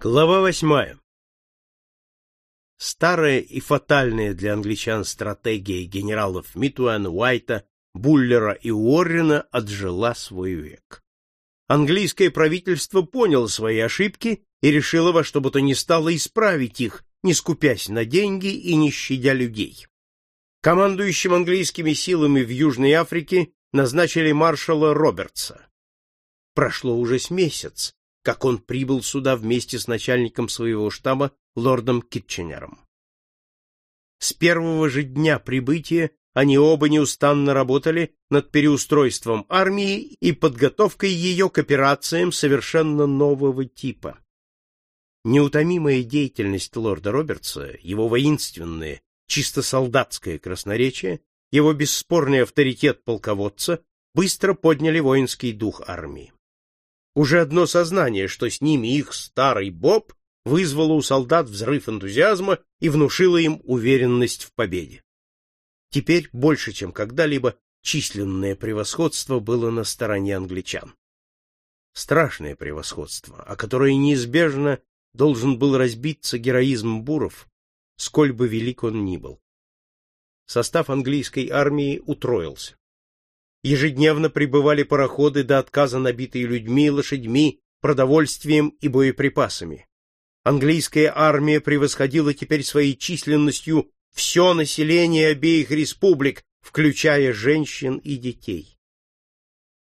Глава восьмая. Старая и фатальная для англичан стратегия генералов Митуэна, Уайта, Буллера и Уоррена отжила свой век. Английское правительство поняло свои ошибки и решило во что бы то ни стало исправить их, не скупясь на деньги и не щадя людей. Командующим английскими силами в Южной Африке назначили маршала Робертса. Прошло уже с месяц, как он прибыл сюда вместе с начальником своего штаба лордом Китченером. С первого же дня прибытия они оба неустанно работали над переустройством армии и подготовкой ее к операциям совершенно нового типа. Неутомимая деятельность лорда Робертса, его воинственное, чисто солдатское красноречие, его бесспорный авторитет полководца быстро подняли воинский дух армии. Уже одно сознание, что с ними их старый Боб, вызвало у солдат взрыв энтузиазма и внушило им уверенность в победе. Теперь больше, чем когда-либо, численное превосходство было на стороне англичан. Страшное превосходство, о которое неизбежно должен был разбиться героизм буров, сколь бы велик он ни был. Состав английской армии утроился. Ежедневно прибывали пароходы до отказа набитые людьми, лошадьми, продовольствием и боеприпасами. Английская армия превосходила теперь своей численностью все население обеих республик, включая женщин и детей.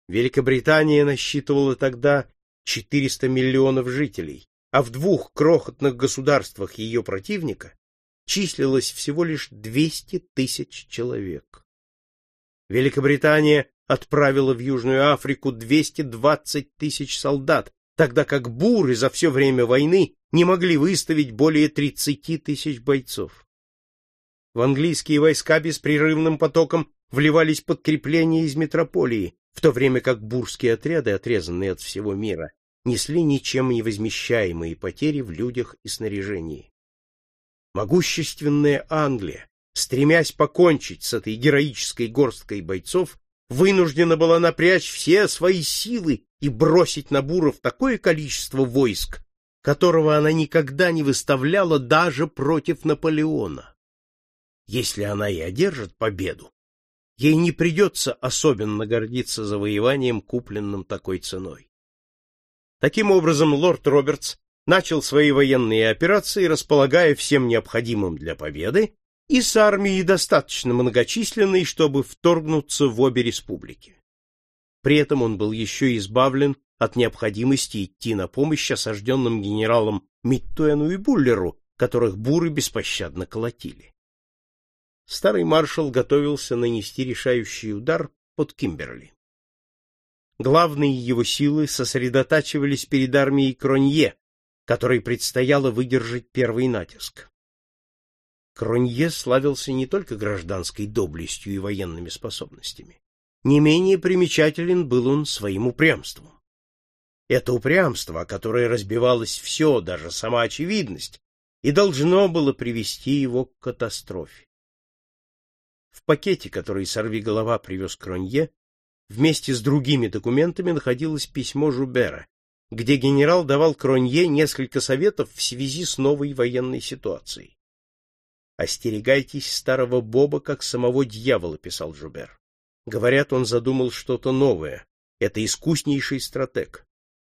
Великобритания насчитывала тогда 400 миллионов жителей, а в двух крохотных государствах ее противника числилось всего лишь 200 тысяч человек. Великобритания отправила в Южную Африку 220 тысяч солдат, тогда как буры за все время войны не могли выставить более 30 тысяч бойцов. В английские войска беспрерывным потоком вливались подкрепления из метрополии, в то время как бурские отряды, отрезанные от всего мира, несли ничем не возмещаемые потери в людях и снаряжении. Могущественная Англия, стремясь покончить с этой героической горсткой бойцов, вынуждена была напрячь все свои силы и бросить на Буров такое количество войск, которого она никогда не выставляла даже против Наполеона. Если она и одержит победу, ей не придется особенно гордиться завоеванием, купленным такой ценой. Таким образом, лорд Робертс начал свои военные операции, располагая всем необходимым для победы, и с армией достаточно многочисленной, чтобы вторгнуться в обе республики. При этом он был еще избавлен от необходимости идти на помощь осажденным генералам Миттуэну и Буллеру, которых буры беспощадно колотили. Старый маршал готовился нанести решающий удар под Кимберли. Главные его силы сосредотачивались перед армией Кронье, которой предстояло выдержать первый натиск. Кронье славился не только гражданской доблестью и военными способностями. Не менее примечателен был он своим упрямством. Это упрямство, которое разбивалось все, даже сама очевидность, и должно было привести его к катастрофе. В пакете, который сорвиголова привез Кронье, вместе с другими документами находилось письмо Жубера, где генерал давал Кронье несколько советов в связи с новой военной ситуацией. Остерегайтесь старого Боба, как самого дьявола, писал Жубер. Говорят, он задумал что-то новое. Это искуснейший стратег.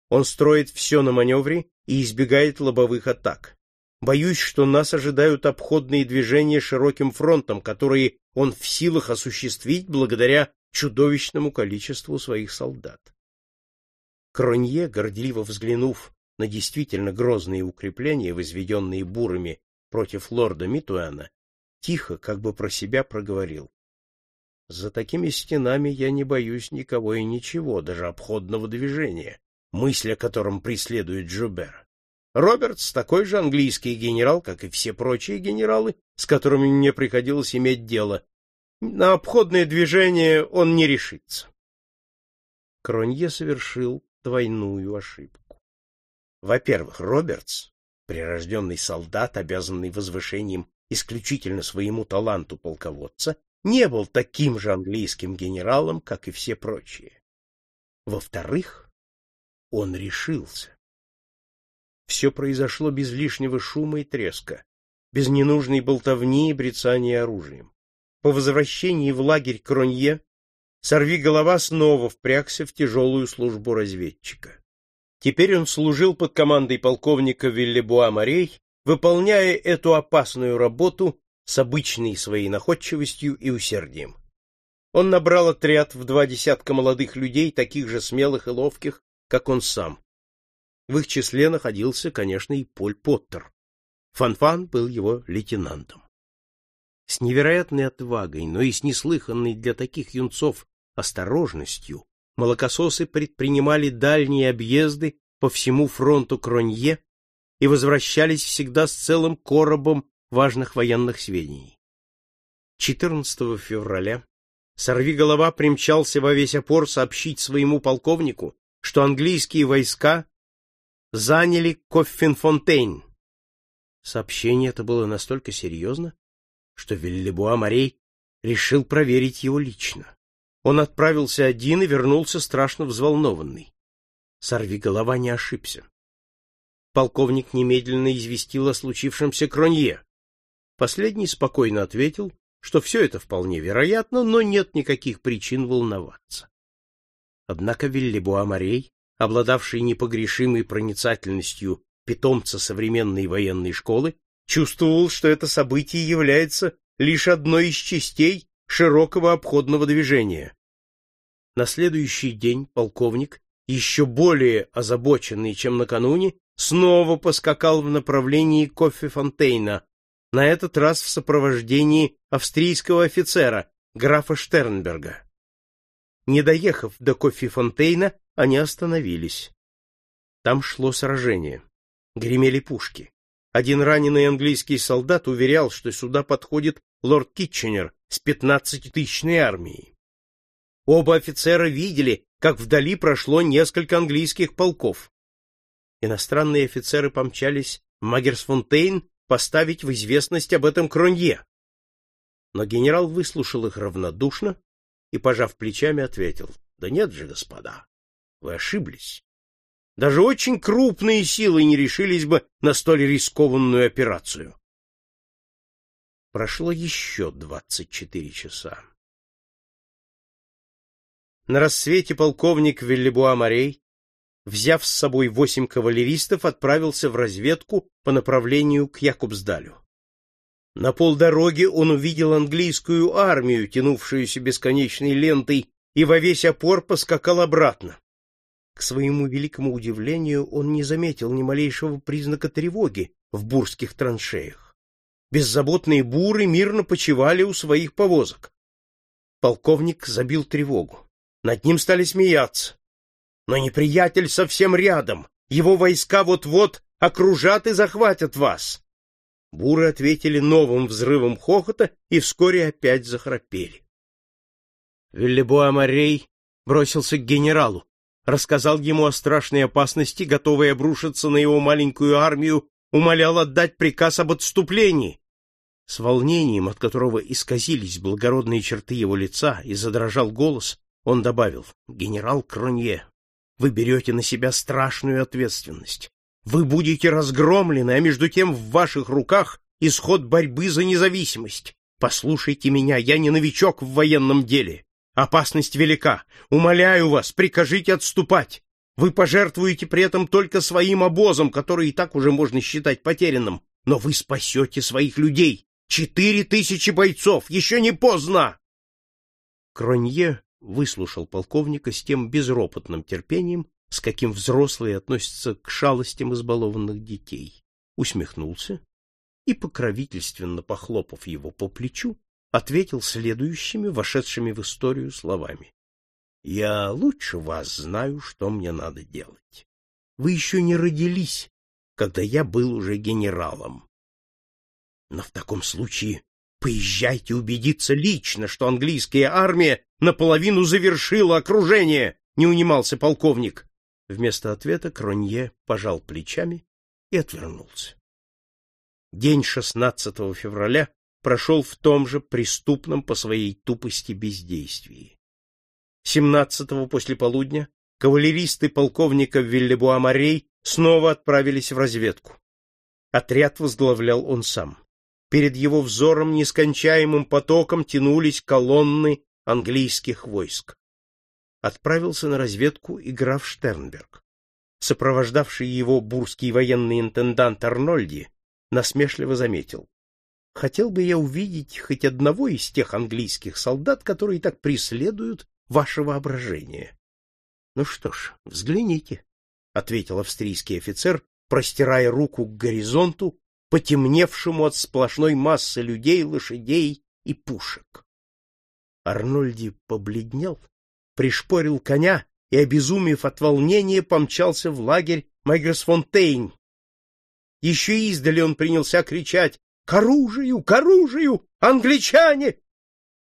Он строит все на маневре и избегает лобовых атак. Боюсь, что нас ожидают обходные движения широким фронтом, которые он в силах осуществить благодаря чудовищному количеству своих солдат. Кронье, горделиво взглянув на действительно грозные укрепления, возведенные бурами против лорда Митуэна, тихо, как бы про себя проговорил. За такими стенами я не боюсь никого и ничего, даже обходного движения, мысль о котором преследует Джубер. Робертс такой же английский генерал, как и все прочие генералы, с которыми мне приходилось иметь дело. На обходное движение он не решится. Кронье совершил двойную ошибку. Во-первых, Робертс прирожденный солдат, обязанный возвышением исключительно своему таланту полководца, не был таким же английским генералом, как и все прочие. Во-вторых, он решился. Все произошло без лишнего шума и треска, без ненужной болтовни и брецания оружием. По возвращении в лагерь Кронье сорви голова снова впрягся в тяжелую службу разведчика. Теперь он служил под командой полковника Виллебуа Морей, выполняя эту опасную работу с обычной своей находчивостью и усердием. Он набрал отряд в два десятка молодых людей, таких же смелых и ловких, как он сам. В их числе находился, конечно, и Поль Поттер. Фанфан -фан был его лейтенантом. С невероятной отвагой, но и с неслыханной для таких юнцов осторожностью, молокососы предпринимали дальние объезды по всему фронту Кронье и возвращались всегда с целым коробом важных военных сведений. 14 февраля Сорвиголова примчался во весь опор сообщить своему полковнику, что английские войска заняли Коффинфонтейн. Сообщение это было настолько серьезно, что Виллебуа Морей решил проверить его лично. Он отправился один и вернулся страшно взволнованный. Сорвиголова не ошибся. Полковник немедленно известил о случившемся Кронье. Последний спокойно ответил, что все это вполне вероятно, но нет никаких причин волноваться. Однако Виллебуа Морей, обладавший непогрешимой проницательностью питомца современной военной школы, чувствовал, что это событие является лишь одной из частей широкого обходного движения. На следующий день полковник, еще более озабоченный, чем накануне, снова поскакал в направлении Кофе-Фонтейна, на этот раз в сопровождении австрийского офицера, графа Штернберга. Не доехав до Кофе-Фонтейна, они остановились. Там шло сражение. Гремели пушки. Один раненый английский солдат уверял, что сюда подходит лорд Китченер с пятнадцатитысячной армией. Оба офицера видели, как вдали прошло несколько английских полков. Иностранные офицеры помчались в Магерсфонтейн поставить в известность об этом Кронье. Но генерал выслушал их равнодушно и, пожав плечами, ответил, «Да нет же, господа, вы ошиблись. Даже очень крупные силы не решились бы на столь рискованную операцию». Прошло еще двадцать четыре часа. На рассвете полковник Виллебуа Морей взяв с собой восемь кавалеристов, отправился в разведку по направлению к Якубсдалю. На полдороги он увидел английскую армию, тянувшуюся бесконечной лентой, и во весь опор поскакал обратно. К своему великому удивлению он не заметил ни малейшего признака тревоги в бурских траншеях. Беззаботные буры мирно почивали у своих повозок. Полковник забил тревогу. Над ним стали смеяться. Но неприятель совсем рядом. Его войска вот-вот окружат и захватят вас. Буры ответили новым взрывом хохота и вскоре опять захрапели. Виллебуа Морей бросился к генералу, рассказал ему о страшной опасности, готовой обрушиться на его маленькую армию, умолял отдать приказ об отступлении. С волнением, от которого исказились благородные черты его лица и задрожал голос, он добавил: "Генерал Кронье, вы берете на себя страшную ответственность. Вы будете разгромлены, а между тем в ваших руках исход борьбы за независимость. Послушайте меня, я не новичок в военном деле. Опасность велика. Умоляю вас, прикажите отступать. Вы пожертвуете при этом только своим обозом, который и так уже можно считать потерянным, но вы спасете своих людей. Четыре тысячи бойцов, еще не поздно. Кронье выслушал полковника с тем безропотным терпением, с каким взрослые относятся к шалостям избалованных детей, усмехнулся и, покровительственно похлопав его по плечу, ответил следующими, вошедшими в историю словами. — Я лучше вас знаю, что мне надо делать. Вы еще не родились, когда я был уже генералом. Но в таком случае Поезжайте убедиться лично, что английская армия наполовину завершила окружение, не унимался полковник. Вместо ответа Кронье пожал плечами и отвернулся. День 16 февраля прошел в том же преступном по своей тупости бездействии. 17-го после полудня кавалеристы полковника Виллебуа-Морей снова отправились в разведку. Отряд возглавлял он сам. Перед его взором нескончаемым потоком тянулись колонны английских войск. Отправился на разведку и граф Штернберг. Сопровождавший его бурский военный интендант Арнольди насмешливо заметил. Хотел бы я увидеть хоть одного из тех английских солдат, которые так преследуют ваше воображение. — Ну что ж, взгляните, — ответил австрийский офицер, простирая руку к горизонту, потемневшему от сплошной массы людей, лошадей и пушек. Арнольди побледнел, пришпорил коня и, обезумев от волнения, помчался в лагерь Майгерсфонтейн. Еще издали он принялся кричать «К оружию! К оружию! Англичане!»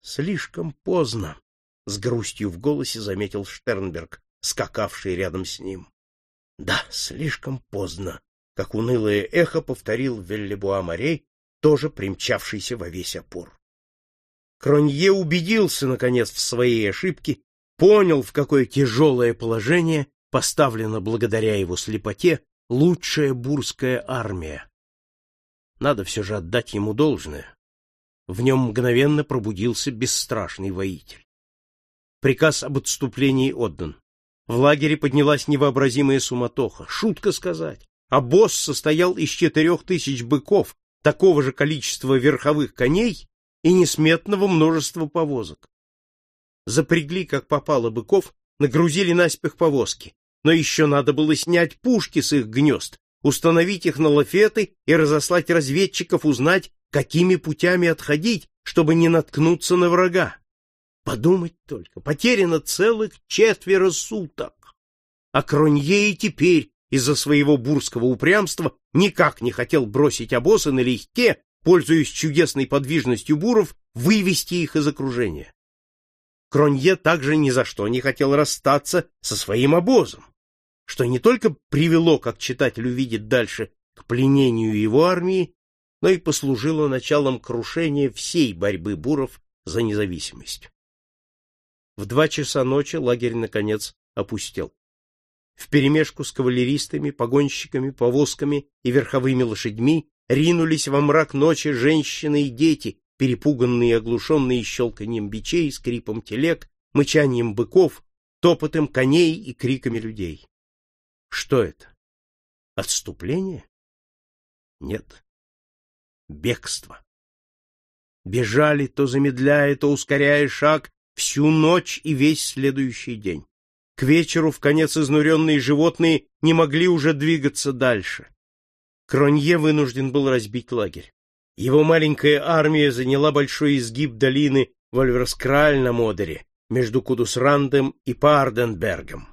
Слишком поздно, — с грустью в голосе заметил Штернберг, скакавший рядом с ним. — Да, слишком поздно, — как унылое эхо повторил Веллебуа Морей, тоже примчавшийся во весь опор. Кронье убедился, наконец, в своей ошибке, понял, в какое тяжелое положение поставлена благодаря его слепоте лучшая бурская армия. Надо все же отдать ему должное. В нем мгновенно пробудился бесстрашный воитель. Приказ об отступлении отдан. В лагере поднялась невообразимая суматоха. Шутка сказать. А босс состоял из четырех тысяч быков, такого же количества верховых коней и несметного множества повозок. Запрягли, как попало, быков, нагрузили наспех повозки. Но еще надо было снять пушки с их гнезд, установить их на лафеты и разослать разведчиков узнать, какими путями отходить, чтобы не наткнуться на врага. Подумать только, потеряно целых четверо суток. А Кронье и теперь из-за своего бурского упрямства никак не хотел бросить обосы налегке, пользуясь чудесной подвижностью буров, вывести их из окружения. Кронье также ни за что не хотел расстаться со своим обозом, что не только привело, как читатель увидит дальше, к пленению его армии, но и послужило началом крушения всей борьбы буров за независимость. В два часа ночи лагерь, наконец, опустел. Вперемешку с кавалеристами, погонщиками, повозками и верховыми лошадьми ринулись во мрак ночи женщины и дети, перепуганные и оглушенные щелканьем бичей, скрипом телег, мычанием быков, топотом коней и криками людей. Что это? Отступление? Нет. Бегство. Бежали, то замедляя, то ускоряя шаг, всю ночь и весь следующий день. К вечеру в конец изнуренные животные не могли уже двигаться дальше. Кронье вынужден был разбить лагерь. Его маленькая армия заняла большой изгиб долины Вольверскраль на Модере, между Кудусрандом и Парденбергом.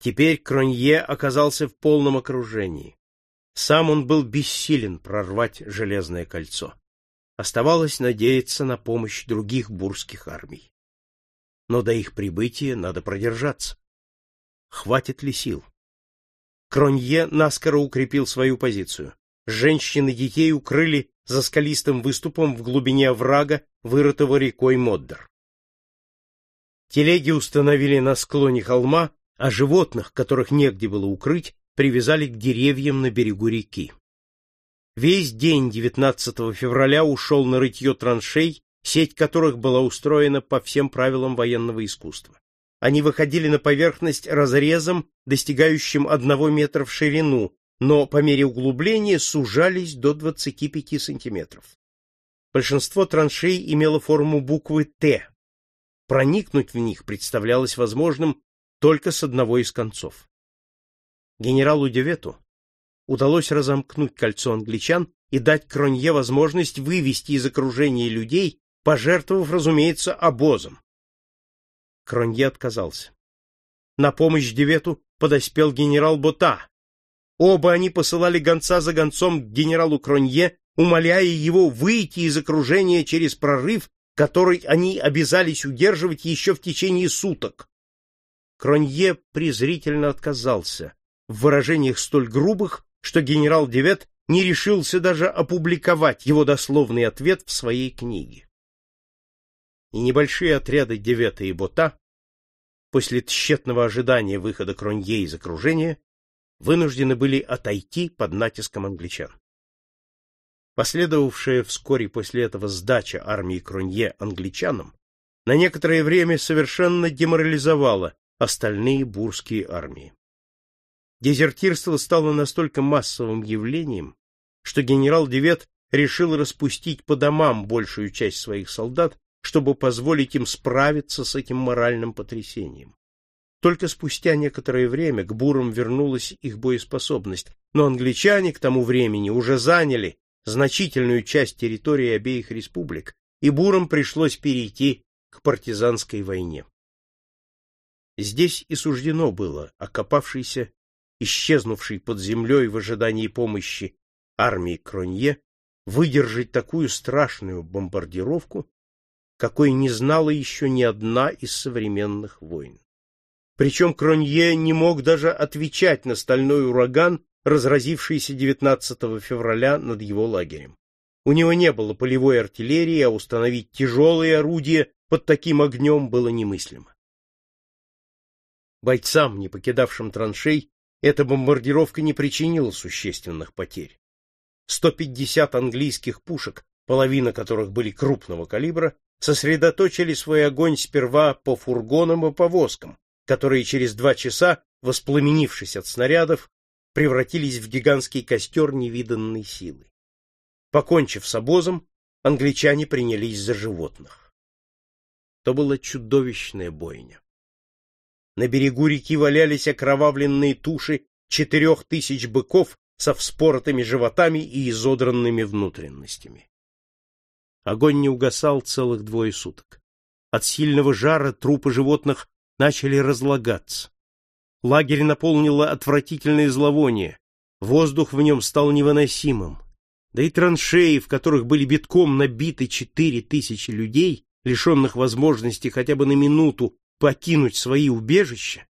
Теперь Кронье оказался в полном окружении. Сам он был бессилен прорвать железное кольцо. Оставалось надеяться на помощь других бурских армий. Но до их прибытия надо продержаться. Хватит ли сил? Кронье наскоро укрепил свою позицию. Женщин и детей укрыли за скалистым выступом в глубине оврага, вырытого рекой Моддер. Телеги установили на склоне холма, а животных, которых негде было укрыть, привязали к деревьям на берегу реки. Весь день 19 февраля ушел на рытье траншей, сеть которых была устроена по всем правилам военного искусства. Они выходили на поверхность разрезом, достигающим одного метра в ширину, но по мере углубления сужались до 25 сантиметров. Большинство траншей имело форму буквы «Т». Проникнуть в них представлялось возможным только с одного из концов. Генералу Девету удалось разомкнуть кольцо англичан и дать Кронье возможность вывести из окружения людей, пожертвовав, разумеется, обозом. Кронье отказался. На помощь Девету подоспел генерал Бота. Оба они посылали гонца за гонцом к генералу Кронье, умоляя его выйти из окружения через прорыв, который они обязались удерживать еще в течение суток. Кронье презрительно отказался в выражениях столь грубых, что генерал Девет не решился даже опубликовать его дословный ответ в своей книге. И небольшие отряды Девета и Бота, после тщетного ожидания выхода Кронье из окружения, вынуждены были отойти под натиском англичан. Последовавшая вскоре после этого сдача армии Кронье англичанам на некоторое время совершенно деморализовала остальные бурские армии. Дезертирство стало настолько массовым явлением, что генерал Девет решил распустить по домам большую часть своих солдат, чтобы позволить им справиться с этим моральным потрясением. Только спустя некоторое время к бурам вернулась их боеспособность, но англичане к тому времени уже заняли значительную часть территории обеих республик, и бурам пришлось перейти к партизанской войне. Здесь и суждено было окопавшейся, исчезнувшей под землей в ожидании помощи армии Кронье выдержать такую страшную бомбардировку, какой не знала еще ни одна из современных войн. Причем Кронье не мог даже отвечать на стальной ураган, разразившийся 19 февраля над его лагерем. У него не было полевой артиллерии, а установить тяжелые орудия под таким огнем было немыслимо. Бойцам, не покидавшим траншей, эта бомбардировка не причинила существенных потерь. 150 английских пушек, половина которых были крупного калибра, сосредоточили свой огонь сперва по фургонам и повозкам, которые через два часа, воспламенившись от снарядов, превратились в гигантский костер невиданной силы. Покончив с обозом, англичане принялись за животных. То была чудовищная бойня. На берегу реки валялись окровавленные туши четырех тысяч быков со вспоротыми животами и изодранными внутренностями. Огонь не угасал целых двое суток. От сильного жара трупы животных начали разлагаться. Лагерь наполнило отвратительное зловоние. Воздух в нем стал невыносимым. Да и траншеи, в которых были битком набиты четыре тысячи людей, лишенных возможности хотя бы на минуту покинуть свои убежища,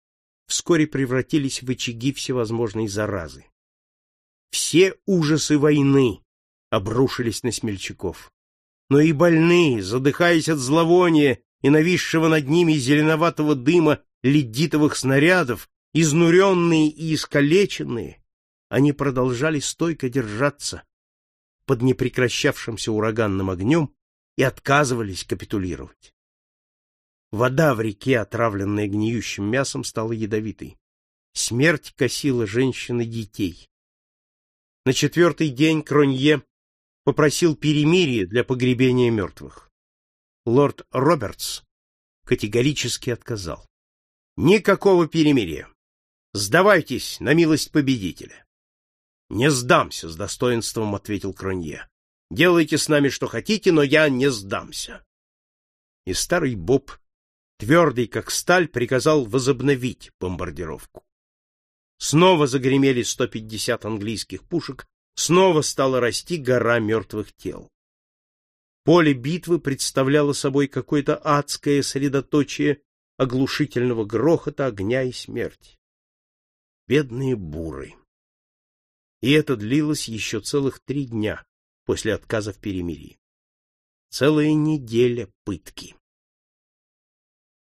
вскоре превратились в очаги всевозможной заразы. Все ужасы войны обрушились на смельчаков. Но и больные, задыхаясь от зловония и нависшего над ними зеленоватого дыма ледитовых снарядов, изнуренные и искалеченные, они продолжали стойко держаться под непрекращавшимся ураганным огнем и отказывались капитулировать. Вода в реке, отравленная гниющим мясом, стала ядовитой. Смерть косила женщин и детей. На четвертый день Кронье попросил перемирие для погребения мертвых. Лорд Робертс категорически отказал. Никакого перемирия. Сдавайтесь на милость победителя. Не сдамся, с достоинством ответил Кронье. Делайте с нами что хотите, но я не сдамся. И старый Боб твердый как сталь, приказал возобновить бомбардировку. Снова загремели 150 английских пушек, снова стала расти гора мертвых тел. Поле битвы представляло собой какое-то адское средоточие оглушительного грохота, огня и смерти. Бедные буры. И это длилось еще целых три дня после отказа в перемирии. Целая неделя пытки.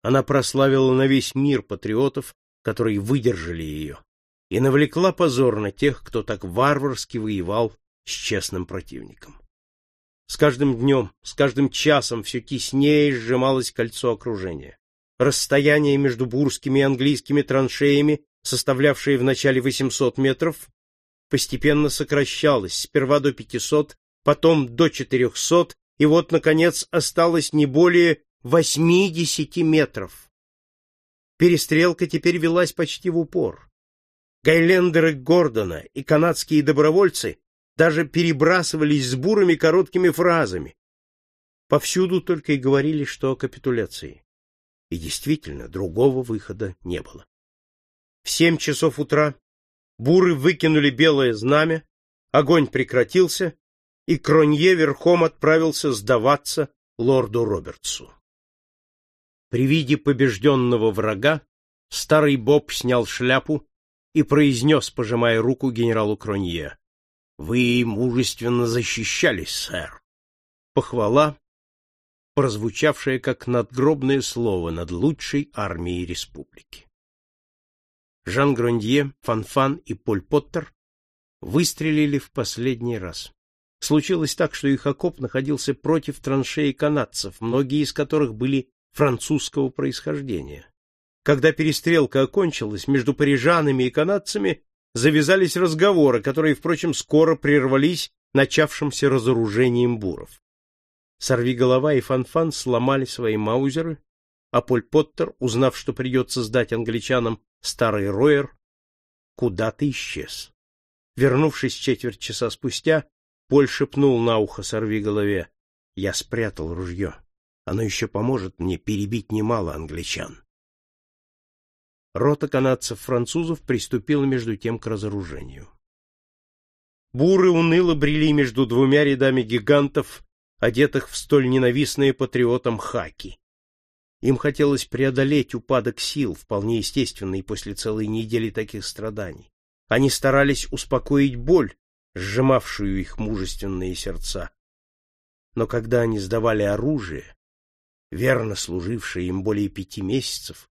Она прославила на весь мир патриотов, которые выдержали ее, и навлекла позор на тех, кто так варварски воевал с честным противником. С каждым днем, с каждым часом все теснее сжималось кольцо окружения. Расстояние между бурскими и английскими траншеями, составлявшее в начале 800 метров, постепенно сокращалось, сперва до 500, потом до 400, и вот, наконец, осталось не более восьмидесяти метров. Перестрелка теперь велась почти в упор. Гайлендеры Гордона и канадские добровольцы даже перебрасывались с бурами короткими фразами. Повсюду только и говорили, что о капитуляции. И действительно, другого выхода не было. В семь часов утра буры выкинули белое знамя, огонь прекратился, и Кронье верхом отправился сдаваться лорду Робертсу. При виде побежденного врага старый Боб снял шляпу и произнес, пожимая руку генералу Кронье: "Вы мужественно защищались, сэр". Похвала, прозвучавшая как надгробное слово над лучшей армией республики. Жан Грондье, Фанфан и Поль Поттер выстрелили в последний раз. Случилось так, что их окоп находился против траншеи канадцев, многие из которых были французского происхождения. Когда перестрелка окончилась, между парижанами и канадцами завязались разговоры, которые, впрочем, скоро прервались начавшимся разоружением буров. Сорвиголова и Фанфан сломали свои маузеры, а Поль Поттер, узнав, что придется сдать англичанам старый Ройер, куда-то исчез. Вернувшись четверть часа спустя, Поль шепнул на ухо сорвиголове: "Я спрятал ружье. Оно еще поможет мне перебить немало англичан". Рота канадцев-французов приступила между тем к разоружению. Буры уныло брели между двумя рядами гигантов, одетых в столь ненавистные патриотам хаки. Им хотелось преодолеть упадок сил, вполне естественный после целой недели таких страданий. Они старались успокоить боль, сжимавшую их мужественные сердца. Но когда они сдавали оружие, верно служившее им более пяти месяцев,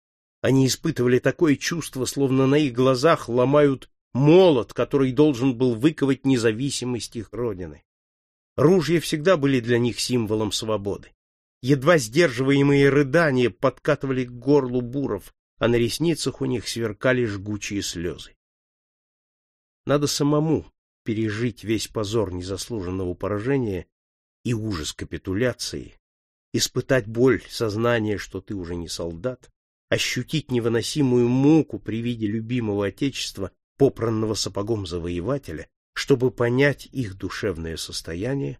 они испытывали такое чувство, словно на их глазах ломают молот, который должен был выковать независимость их родины. Ружья всегда были для них символом свободы. Едва сдерживаемые рыдания подкатывали к горлу буров, а на ресницах у них сверкали жгучие слезы. Надо самому пережить весь позор незаслуженного поражения и ужас капитуляции, испытать боль сознания, что ты уже не солдат, ощутить невыносимую муку при виде любимого отечества попранного сапогом завоевателя, чтобы понять их душевное состояние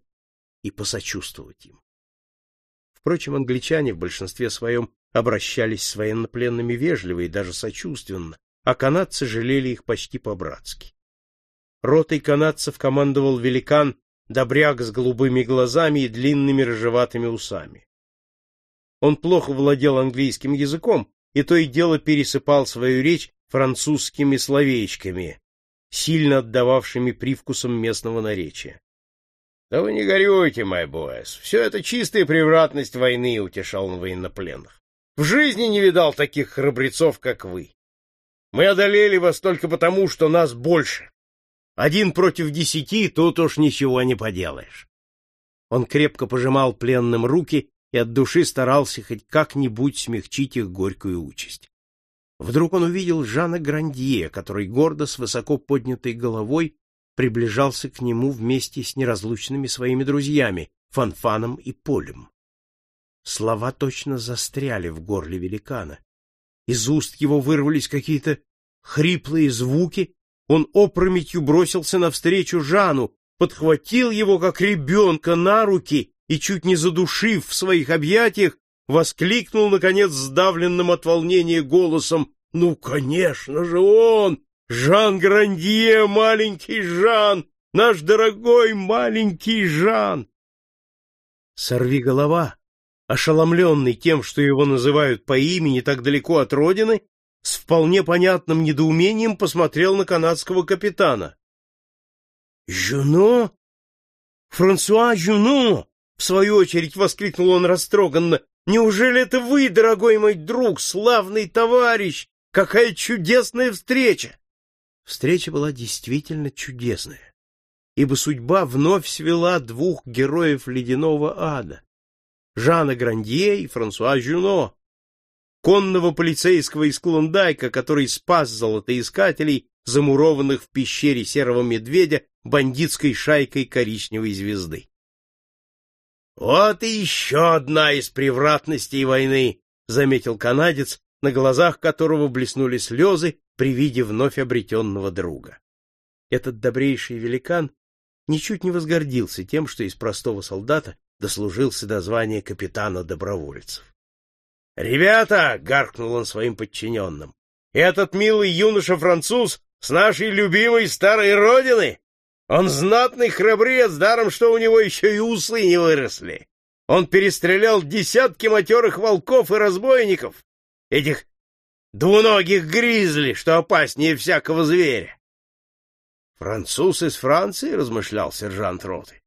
и посочувствовать им. Впрочем, англичане в большинстве своем обращались с военнопленными вежливо и даже сочувственно, а канадцы жалели их почти по-братски. Ротой канадцев командовал великан, добряк с голубыми глазами и длинными рыжеватыми усами. Он плохо владел английским языком и то и дело пересыпал свою речь французскими словечками, сильно отдававшими привкусом местного наречия. — Да вы не горюйте, мой Боэс, все это чистая превратность войны, — утешал он военнопленных. — В жизни не видал таких храбрецов, как вы. Мы одолели вас только потому, что нас больше. Один против десяти, тут уж ничего не поделаешь. Он крепко пожимал пленным руки и от души старался хоть как-нибудь смягчить их горькую участь. Вдруг он увидел Жана Грандье, который гордо с высоко поднятой головой приближался к нему вместе с неразлучными своими друзьями Фанфаном и Полем. Слова точно застряли в горле великана. Из уст его вырвались какие-то хриплые звуки, он опрометью бросился навстречу Жану, подхватил его как ребенка на руки и чуть не задушив в своих объятиях, воскликнул, наконец, сдавленным от волнения голосом, «Ну, конечно же он! Жан Грандье, маленький Жан! Наш дорогой маленький Жан!» Сорви голова, ошеломленный тем, что его называют по имени так далеко от родины, с вполне понятным недоумением посмотрел на канадского капитана. «Жюно? Франсуа Жюно!» — в свою очередь воскликнул он растроганно. Неужели это вы, дорогой мой друг, славный товарищ? Какая чудесная встреча! Встреча была действительно чудесная, ибо судьба вновь свела двух героев ледяного ада — Жана Грандье и Франсуа Жюно, конного полицейского из Клондайка, который спас золотоискателей, замурованных в пещере серого медведя бандитской шайкой коричневой звезды. Вот и еще одна из превратностей войны, заметил канадец, на глазах которого блеснули слезы при виде вновь обретенного друга. Этот добрейший великан ничуть не возгордился тем, что из простого солдата дослужился до звания капитана добровольцев. "Ребята", гаркнул он своим подчиненным. "Этот милый юноша-француз с нашей любимой старой родины он знатный храбрец, даром что у него еще и усы не выросли. Он перестрелял десятки матерых волков и разбойников, этих двуногих гризли, что опаснее всякого зверя. Француз из Франции, размышлял сержант роты.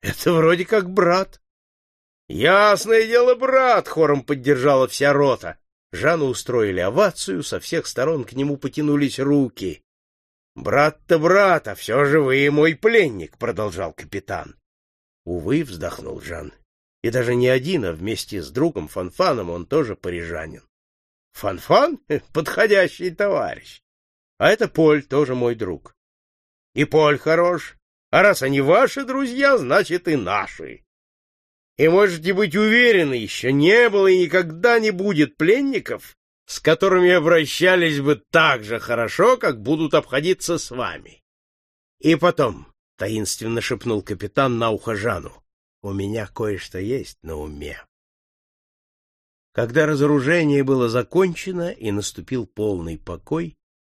Это вроде как брат. Ясное дело, брат, хором поддержала вся рота. Жану устроили овацию, со всех сторон к нему потянулись руки. «Брат-то брат, а все же вы мой пленник», — продолжал капитан. «Увы», — вздохнул Жан, — «и даже не один, а вместе с другом Фанфаном он тоже парижанин». «Фанфан? Подходящий товарищ. А это Поль, тоже мой друг. И Поль хорош, а раз они ваши друзья, значит и наши. И можете быть уверены, еще не было и никогда не будет пленников, с которыми обращались бы так же хорошо, как будут обходиться с вами. И потом, — таинственно шепнул капитан на ухо Жану, — у меня кое-что есть на уме. Когда разоружение было закончено и наступил полный покой,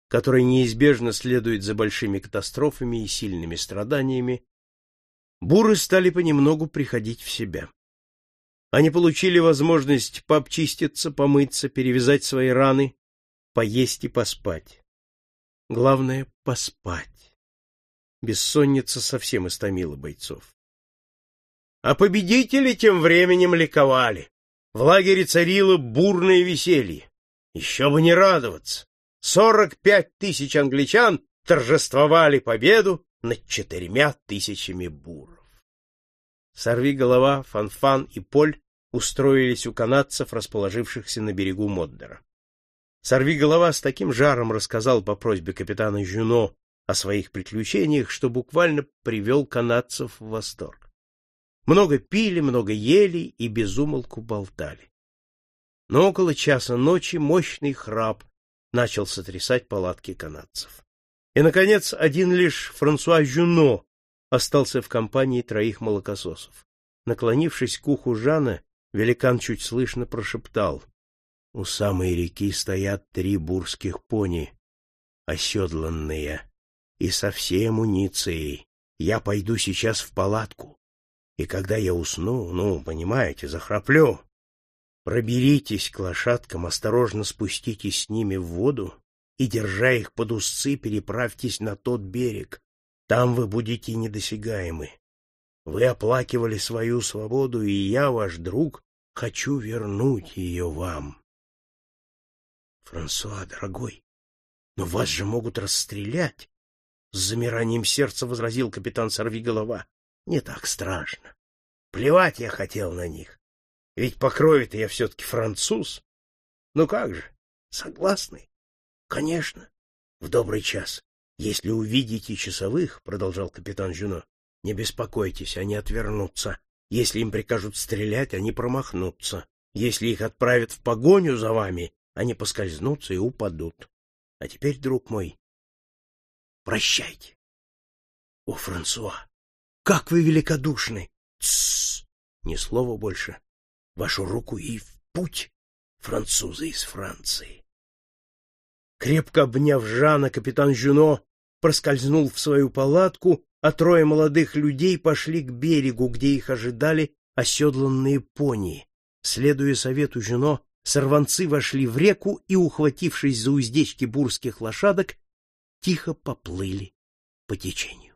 который неизбежно следует за большими катастрофами и сильными страданиями, буры стали понемногу приходить в себя. Они получили возможность пообчиститься, помыться, перевязать свои раны, поесть и поспать. Главное — поспать. Бессонница совсем истомила бойцов. А победители тем временем ликовали. В лагере царило бурное веселье. Еще бы не радоваться. Сорок пять тысяч англичан торжествовали победу над четырьмя тысячами буров. Сорви голова, Фанфан и Поль устроились у канадцев, расположившихся на берегу Моддера. Сорви голова с таким жаром рассказал по просьбе капитана Жюно о своих приключениях, что буквально привел канадцев в восторг. Много пили, много ели и безумолку болтали. Но около часа ночи мощный храп начал сотрясать палатки канадцев. И, наконец, один лишь Франсуа Жюно остался в компании троих молокососов. Наклонившись к уху Жана, великан чуть слышно прошептал. У самой реки стоят три бурских пони, оседланные, и со всей амуницией. Я пойду сейчас в палатку, и когда я усну, ну, понимаете, захраплю, Проберитесь к лошадкам, осторожно спуститесь с ними в воду и, держа их под узцы, переправьтесь на тот берег. Там вы будете недосягаемы. Вы оплакивали свою свободу, и я, ваш друг, хочу вернуть ее вам. Франсуа, дорогой, но вас же могут расстрелять. С замиранием сердца возразил капитан Сорвиголова. Не так страшно. Плевать я хотел на них. Ведь по крови-то я все-таки француз. Ну как же, согласны? Конечно. В добрый час. Если увидите часовых, — продолжал капитан Жюно, — не беспокойтесь, они отвернутся. Если им прикажут стрелять, они промахнутся. Если их отправят в погоню за вами, они поскользнутся и упадут. А теперь, друг мой, прощайте. О, Франсуа, как вы великодушны! Тссс! Ни слова больше вашу руку и в путь, французы из Франции. Крепко обняв Жана, капитан Жюно проскользнул в свою палатку, а трое молодых людей пошли к берегу, где их ожидали оседланные пони. Следуя совету Жюно, сорванцы вошли в реку и, ухватившись за уздечки бурских лошадок, тихо поплыли по течению.